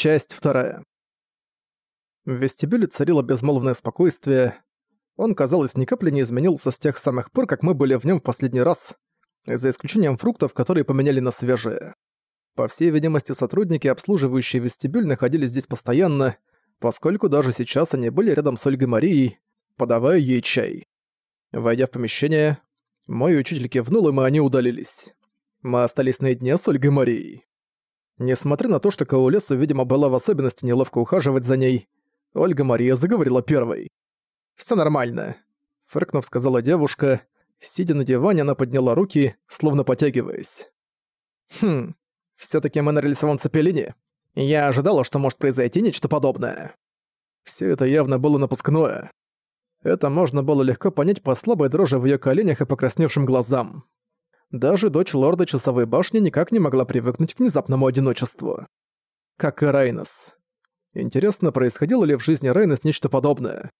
Часть вторая. В вестибюле царило безмолвное спокойствие. Он, казалось, ни капли не изменился с тех самых пор, как мы были в нем в последний раз, за исключением фруктов, которые поменяли на свежие. По всей видимости, сотрудники, обслуживающие вестибюль, находились здесь постоянно, поскольку даже сейчас они были рядом с Ольгой Марией, подавая ей чай. Войдя в помещение, мой учитель кивнул, и мы они удалились. Мы остались наедине с Ольгой Марией. Несмотря на то, что Каулесу, видимо, была в особенности неловко ухаживать за ней, Ольга Мария заговорила первой. «Всё нормально», — фыркнув, сказала девушка. Сидя на диване, она подняла руки, словно потягиваясь. «Хм, всё-таки мы на рельсовом цепелине. Я ожидала, что может произойти нечто подобное». Всё это явно было напускное. Это можно было легко понять по слабой дрожи в её коленях и покрасневшим глазам. Даже дочь лорда Часовой Башни никак не могла привыкнуть к внезапному одиночеству. Как и Райнес. Интересно, происходило ли в жизни Райнес нечто подобное?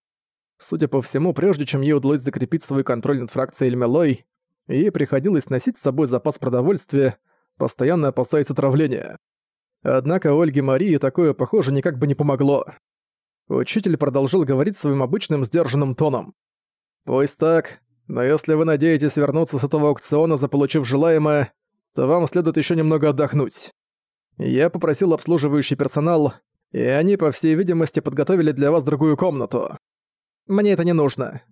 Судя по всему, прежде чем ей удалось закрепить свой контроль над фракцией Эльмелой, ей приходилось носить с собой запас продовольствия, постоянно опасаясь отравления. Однако Ольге Марии такое, похоже, никак бы не помогло. Учитель продолжил говорить своим обычным сдержанным тоном. «Пусть так, но если вы надеетесь вернуться с этого аукциона, заполучив желаемое, то вам следует еще немного отдохнуть. Я попросил обслуживающий персонал, и они, по всей видимости, подготовили для вас другую комнату. Мне это не нужно.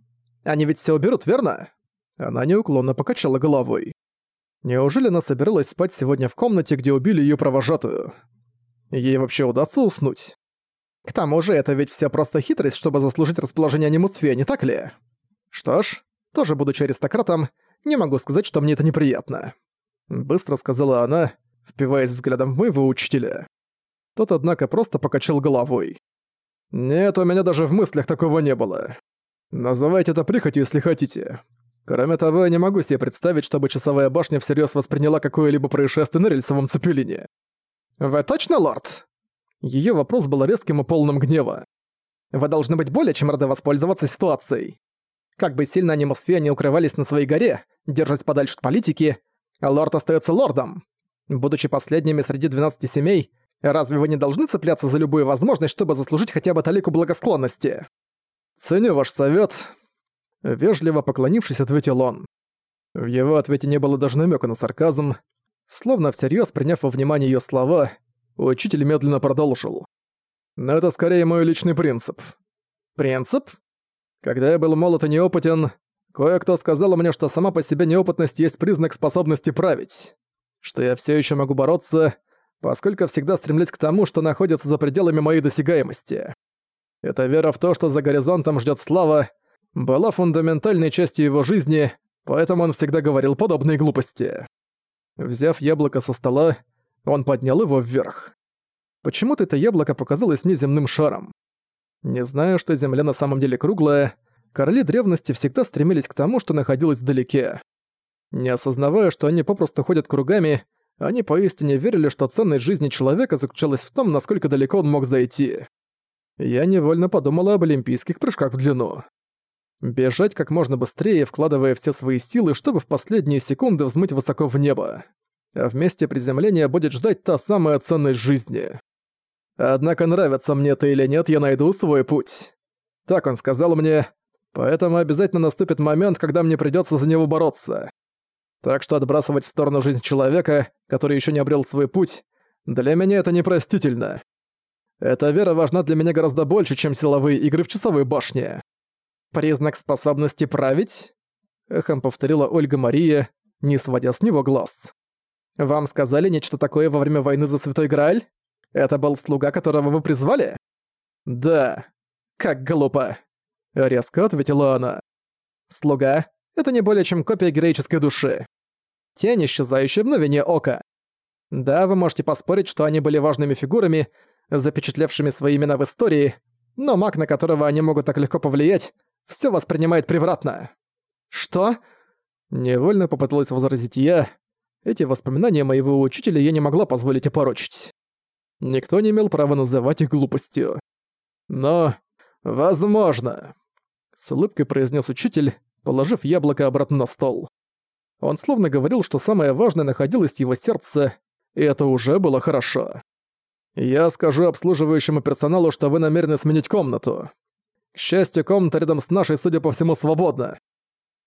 Они ведь все уберут, верно? Она неуклонно покачала головой. Неужели она собиралась спать сегодня в комнате, где убили ее провожатую? Ей вообще удастся уснуть? К тому же это ведь вся просто хитрость, чтобы заслужить расположение Немусфея, не так ли? Что ж, тоже будучи аристократом, не могу сказать, что мне это неприятно. Быстро сказала она, впиваясь взглядом в моего учителя. Тот, однако, просто покачал головой. «Нет, у меня даже в мыслях такого не было. Называйте это прихотью, если хотите. Кроме того, я не могу себе представить, чтобы часовая башня всерьез восприняла какое-либо происшествие на рельсовом цепелине. Вы точно, лорд?» Ее вопрос был резким и полным гнева. «Вы должны быть более чем рады воспользоваться ситуацией. Как бы сильно они Мосфея не укрывались на своей горе, держась подальше от политики, лорд остается лордом. Будучи последними среди 12 семей, разве вы не должны цепляться за любую возможность, чтобы заслужить хотя бы талику благосклонности? Ценю ваш совет. Вежливо поклонившись, ответил он. В его ответе не было даже намека на сарказм. Словно всерьез приняв во внимание ее слова, учитель медленно продолжил. Но это скорее мой личный принцип. Принцип? Когда я был молод и неопытен, кое-кто сказал мне, что сама по себе неопытность есть признак способности править. Что я все еще могу бороться, поскольку всегда стремлюсь к тому, что находится за пределами моей досягаемости. Эта вера в то, что за горизонтом ждет слава, была фундаментальной частью его жизни, поэтому он всегда говорил подобные глупости. Взяв яблоко со стола, он поднял его вверх. Почему-то это яблоко показалось мне земным шаром. Не зная, что Земля на самом деле круглая, короли древности всегда стремились к тому, что находилось вдалеке. Не осознавая, что они попросту ходят кругами, они поистине верили, что ценность жизни человека заключалась в том, насколько далеко он мог зайти. Я невольно подумала об олимпийских прыжках в длину. Бежать как можно быстрее, вкладывая все свои силы, чтобы в последние секунды взмыть высоко в небо. А вместе приземления будет ждать та самая ценность жизни. Однако нравится мне это или нет, я найду свой путь. Так он сказал мне, поэтому обязательно наступит момент, когда мне придётся за него бороться. Так что отбрасывать в сторону жизнь человека, который ещё не обрел свой путь, для меня это непростительно. Эта вера важна для меня гораздо больше, чем силовые игры в часовой башне. Признак способности править? Эхом повторила Ольга Мария, не сводя с него глаз. Вам сказали нечто такое во время войны за Святой Грааль? Это был слуга, которого вы призвали? Да. Как глупо. Резко ответила она. Слуга — это не более чем копия героической души. Тень, исчезающая мгновение ока. Да, вы можете поспорить, что они были важными фигурами, запечатлевшими свои имена в истории, но маг, на которого они могут так легко повлиять, все воспринимает превратно. Что? Невольно попыталась возразить я. Эти воспоминания моего учителя я не могла позволить опорочить. Никто не имел права называть их глупостью. Но... возможно. С улыбкой произнес учитель, положив яблоко обратно на стол. Он словно говорил, что самое важное находилось в его сердце, и это уже было хорошо. Я скажу обслуживающему персоналу, что вы намерены сменить комнату. К счастью, комната рядом с нашей, судя по всему, свободна.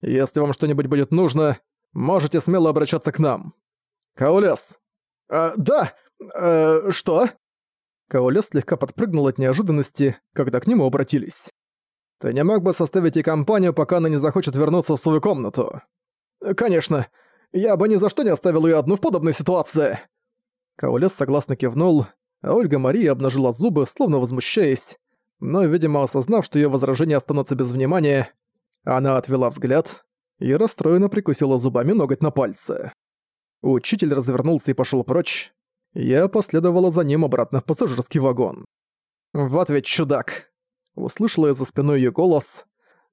Если вам что-нибудь будет нужно, можете смело обращаться к нам. Каулес. А, да. Э, что? Каулес слегка подпрыгнул от неожиданности, когда к нему обратились. Ты не мог бы составить ей компанию, пока она не захочет вернуться в свою комнату? Конечно. Я бы ни за что не оставил ее одну в подобной ситуации. Каулес согласно кивнул, а Ольга Мария обнажила зубы, словно возмущаясь, но, видимо, осознав, что ее возражения останутся без внимания, она отвела взгляд и расстроенно прикусила зубами ноготь на пальце. Учитель развернулся и пошел прочь. Я последовала за ним обратно в пассажирский вагон. «Вот ведь чудак!» Услышала я за спиной ее голос.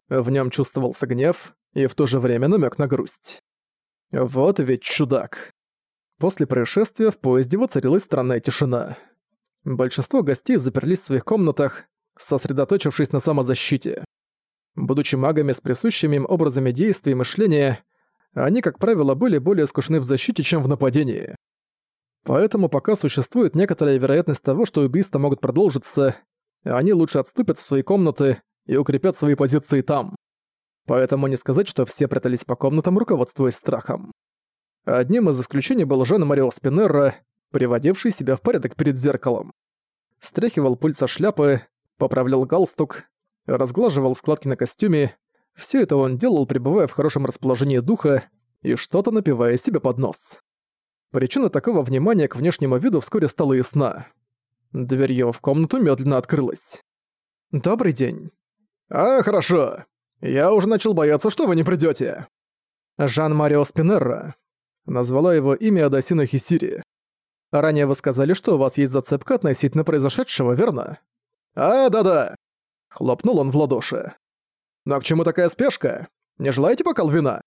В нем чувствовался гнев и в то же время намек на грусть. «Вот ведь чудак!» После происшествия в поезде воцарилась странная тишина. Большинство гостей заперлись в своих комнатах, сосредоточившись на самозащите. Будучи магами с присущими им образами действий и мышления, они, как правило, были более скучны в защите, чем в нападении. Поэтому пока существует некоторая вероятность того, что убийства могут продолжиться, они лучше отступят в свои комнаты и укрепят свои позиции там. Поэтому не сказать, что все прятались по комнатам, руководствуясь страхом. Одним из исключений был Жан-Марио Спинерро, приводивший себя в порядок перед зеркалом. Стряхивал пыль со шляпы, поправлял галстук, разглаживал складки на костюме. Все это он делал, пребывая в хорошем расположении духа и что-то напивая себе под нос. Причина такого внимания к внешнему виду вскоре стала ясна. Дверь его в комнату медленно открылась. «Добрый день». «А, хорошо. Я уже начал бояться, что вы не придёте». Жан-Марио Спинерра. Назвала его имя Адасина Хисири. Ранее вы сказали, что у вас есть зацепка относительно произошедшего, верно? А, да-да. Хлопнул он в ладоши. Но к чему такая спешка? Не желаете бокал вина?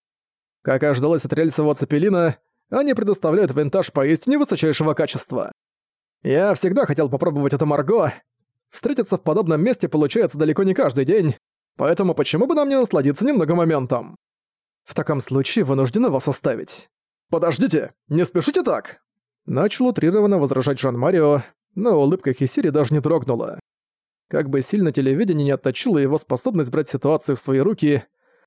Как ожидалось от рельсового цепелина, они предоставляют винтаж поистине высочайшего качества. Я всегда хотел попробовать это Марго. Встретиться в подобном месте получается далеко не каждый день, поэтому почему бы нам не насладиться немного моментом? В таком случае вынуждены вас оставить. Подождите, не спешите так! Начал утрированно возражать Жан-Марио, но улыбка Хисири даже не дрогнула. Как бы сильно телевидение не отточило его способность брать ситуацию в свои руки,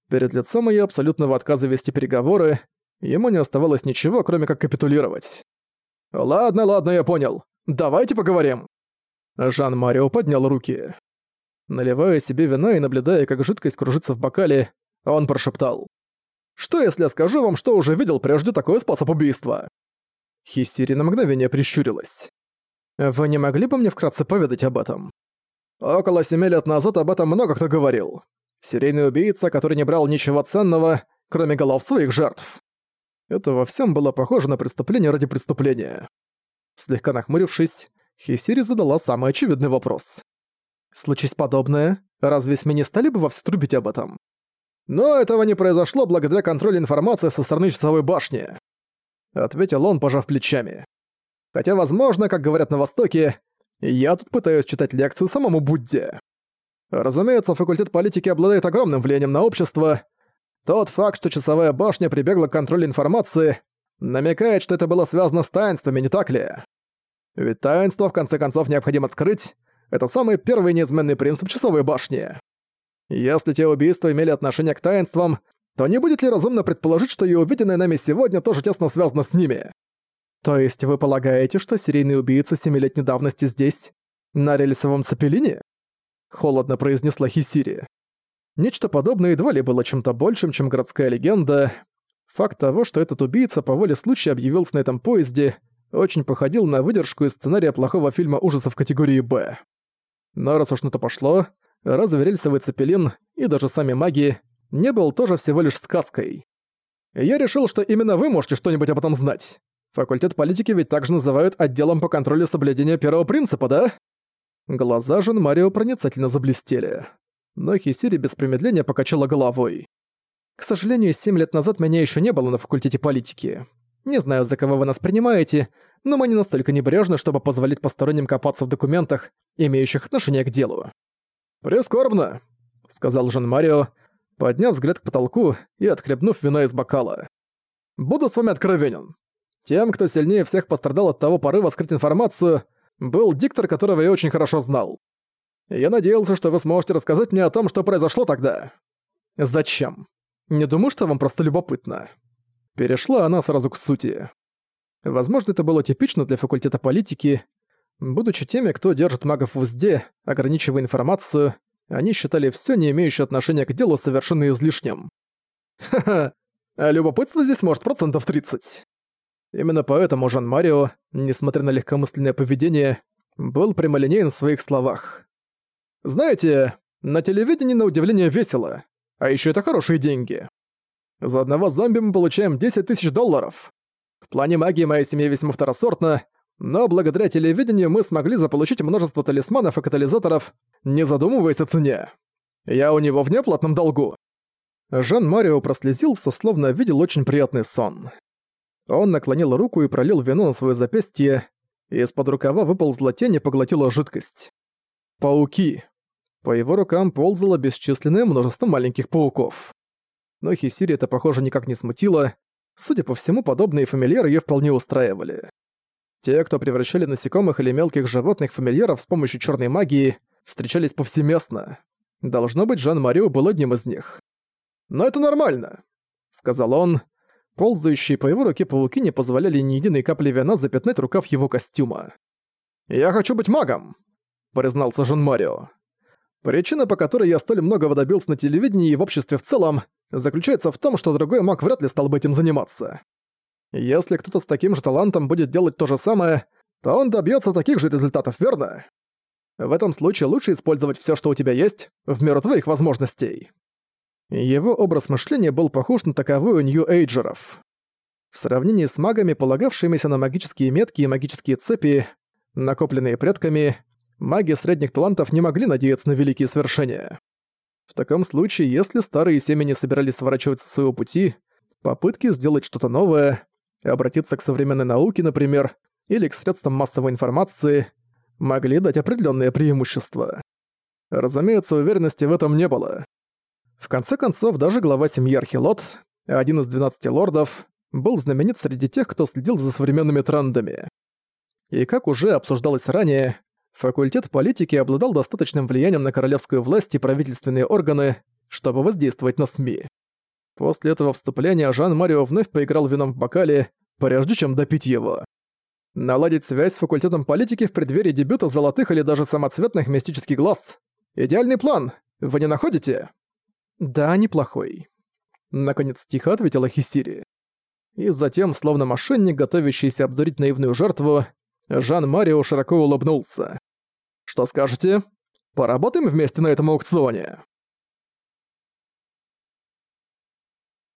перед лицом ее абсолютного отказа вести переговоры, ему не оставалось ничего, кроме как капитулировать. «Ладно, ладно, я понял. Давайте поговорим». Жан-Марио поднял руки. Наливая себе вина и наблюдая, как жидкость кружится в бокале, он прошептал. «Что если я скажу вам, что уже видел прежде такой способ убийства?» Хиссири на мгновение прищурилась. «Вы не могли бы мне вкратце поведать об этом?» Около семи лет назад об этом много кто говорил. Серийный убийца, который не брал ничего ценного, кроме голов своих жертв. Это во всем было похоже на преступление ради преступления. Слегка нахмурившись, Хисири задала самый очевидный вопрос. «Случись подобное, разве СМИ не стали бы вовсю трубить об этом?» «Но этого не произошло благодаря контролю информации со стороны часовой башни», ответил он, пожав плечами. «Хотя, возможно, как говорят на Востоке, я тут пытаюсь читать лекцию самому Будде. Разумеется, факультет политики обладает огромным влиянием на общество. Тот факт, что часовая башня прибегла к контролю информации, намекает, что это было связано с таинствами, не так ли? Ведь таинство, в конце концов, необходимо скрыть. Это самый первый неизменный принцип часовой башни. Если те убийства имели отношение к таинствам, то не будет ли разумно предположить, что и увиденное нами сегодня тоже тесно связано с ними? То есть вы полагаете, что серийный убийца семилетней давности здесь, на рельсовом цепелине? Холодно произнесла Хисири. Нечто подобное едва ли было чем-то большим, чем городская легенда. Факт того, что этот убийца по воле случая объявился на этом поезде, очень походил на выдержку из сценария плохого фильма ужасов категории «Б». Но раз уж на то пошло, разве рельсовый цепелин и даже сами маги не был тоже всего лишь сказкой? Я решил, что именно вы можете что-нибудь об этом знать. Факультет политики ведь также называют отделом по контролю соблюдения первого принципа, да? Глаза Жен Марио проницательно заблестели. Но Хисири без промедления покачала головой. К сожалению, семь лет назад меня еще не было на факультете политики. Не знаю, за кого вы нас принимаете, но мы не настолько небрежны, чтобы позволить посторонним копаться в документах, имеющих отношение к делу. «Прискорбно», — сказал Жан Марио, подняв взгляд к потолку и отхлебнув вина из бокала. «Буду с вами откровенен. Тем, кто сильнее всех пострадал от того порыва скрыть информацию, был диктор, которого я очень хорошо знал. Я надеялся, что вы сможете рассказать мне о том, что произошло тогда. Зачем? Не думаю, что вам просто любопытно. Перешла она сразу к сути. Возможно, это было типично для факультета политики. Будучи теми, кто держит магов в узде, ограничивая информацию, они считали все не имеющее отношения к делу совершенно излишним. Ха-ха, а любопытство здесь может процентов 30. Именно поэтому Жан-Марио, несмотря на легкомысленное поведение, был прямолинеен в своих словах. «Знаете, на телевидении на удивление весело, а еще это хорошие деньги. За одного зомби мы получаем 10 тысяч долларов. В плане магии моя семья весьма второсортна, но благодаря телевидению мы смогли заполучить множество талисманов и катализаторов, не задумываясь о цене. Я у него в неплатном долгу». Жан-Марио прослезился, словно видел очень приятный сон. Он наклонил руку и пролил вино на свое запястье, и из-под рукава выползла тень и поглотила жидкость. Пауки. По его рукам ползало бесчисленное множество маленьких пауков. Но Хисири это, похоже, никак не смутило. Судя по всему, подобные фамильяры её вполне устраивали. Те, кто превращали насекомых или мелких животных в фамильяров с помощью черной магии, встречались повсеместно. Должно быть, Жан-Марио был одним из них. «Но это нормально», — сказал он, Ползающие по его руке пауки не позволяли ни единой капли вина запятнать рукав его костюма. «Я хочу быть магом!» — признался Жан Марио. «Причина, по которой я столь многого добился на телевидении и в обществе в целом, заключается в том, что другой маг вряд ли стал бы этим заниматься. Если кто-то с таким же талантом будет делать то же самое, то он добьется таких же результатов, верно? В этом случае лучше использовать все, что у тебя есть, в меру твоих возможностей. Его образ мышления был похож на таковой у нью-эйджеров. В сравнении с магами, полагавшимися на магические метки и магические цепи, накопленные предками, маги средних талантов не могли надеяться на великие свершения. В таком случае, если старые семьи собирались сворачивать со своего пути, попытки сделать что-то новое, обратиться к современной науке, например, или к средствам массовой информации, могли дать определенные преимущества. Разумеется, уверенности в этом не было. В конце концов, даже глава семьи Архилот, один из 12 лордов, был знаменит среди тех, кто следил за современными трендами. И как уже обсуждалось ранее, факультет политики обладал достаточным влиянием на королевскую власть и правительственные органы, чтобы воздействовать на СМИ. После этого вступления Жан-Марио вновь поиграл вином в бокале, прежде чем допить его. Наладить связь с факультетом политики в преддверии дебюта золотых или даже самоцветных мистических глаз – идеальный план, вы не находите? «Да, неплохой», — наконец тихо ответила Хисири. И затем, словно мошенник, готовящийся обдурить наивную жертву, Жан-Марио широко улыбнулся. «Что скажете? Поработаем вместе на этом аукционе?»